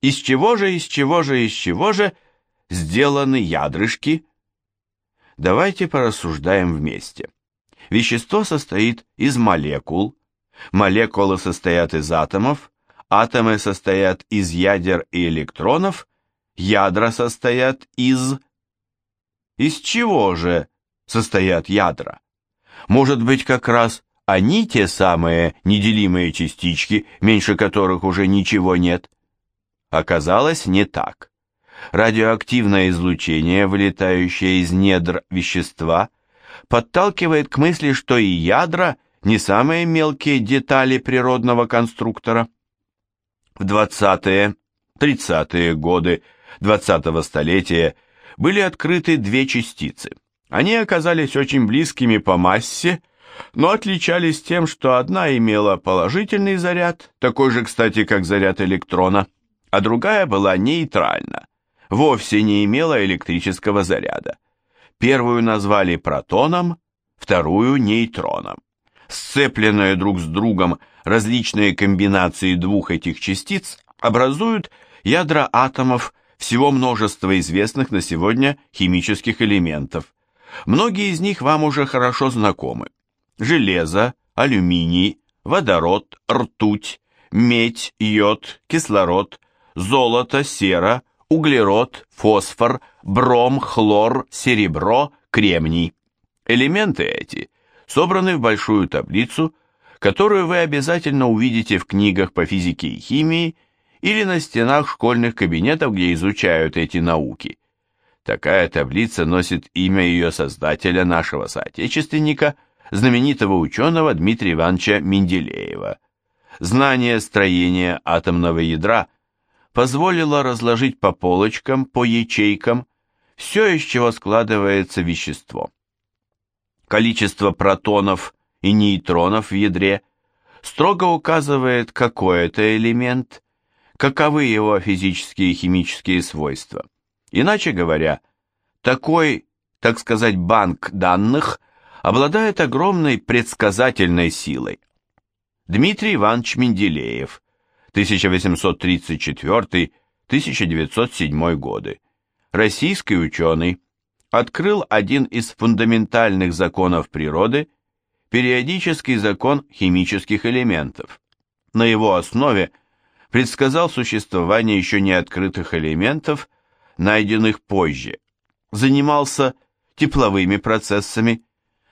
Из чего же, из чего же, из чего же сделаны ядрышки? Давайте порассуждаем вместе. Вещество состоит из молекул, молекулы состоят из атомов, атомы состоят из ядер и электронов, ядра состоят из... Из чего же состоят ядра? Может быть, как раз они те самые неделимые частички, меньше которых уже ничего нет? Оказалось, не так. Радиоактивное излучение, вылетающее из недр вещества, подталкивает к мысли, что и ядра не самые мелкие детали природного конструктора. В 20-е, 30-е годы 20-го столетия были открыты две частицы. Они оказались очень близкими по массе, но отличались тем, что одна имела положительный заряд, такой же, кстати, как заряд электрона, а другая была нейтральна, вовсе не имела электрического заряда. Первую назвали протоном, вторую нейтроном. Сцепленные друг с другом различные комбинации двух этих частиц образуют ядра атомов всего множества известных на сегодня химических элементов. Многие из них вам уже хорошо знакомы. Железо, алюминий, водород, ртуть, медь, йод, кислород, золото, сера, углерод, фосфор, бром, хлор, серебро, кремний. Элементы эти собраны в большую таблицу, которую вы обязательно увидите в книгах по физике и химии или на стенах школьных кабинетов, где изучают эти науки. Такая таблица носит имя ее создателя, нашего соотечественника, знаменитого ученого Дмитрия Ивановича Менделеева. Знание строения атомного ядра – позволило разложить по полочкам, по ячейкам, все, из чего складывается вещество. Количество протонов и нейтронов в ядре строго указывает, какой это элемент, каковы его физические и химические свойства. Иначе говоря, такой, так сказать, банк данных обладает огромной предсказательной силой. Дмитрий Иванович Менделеев – 1834-1907 годы, российский ученый, открыл один из фундаментальных законов природы, периодический закон химических элементов. На его основе предсказал существование еще не открытых элементов, найденных позже, занимался тепловыми процессами,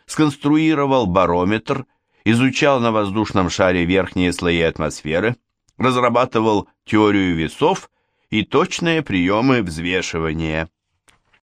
сконструировал барометр, изучал на воздушном шаре верхние слои атмосферы, разрабатывал теорию весов и точные приемы взвешивания.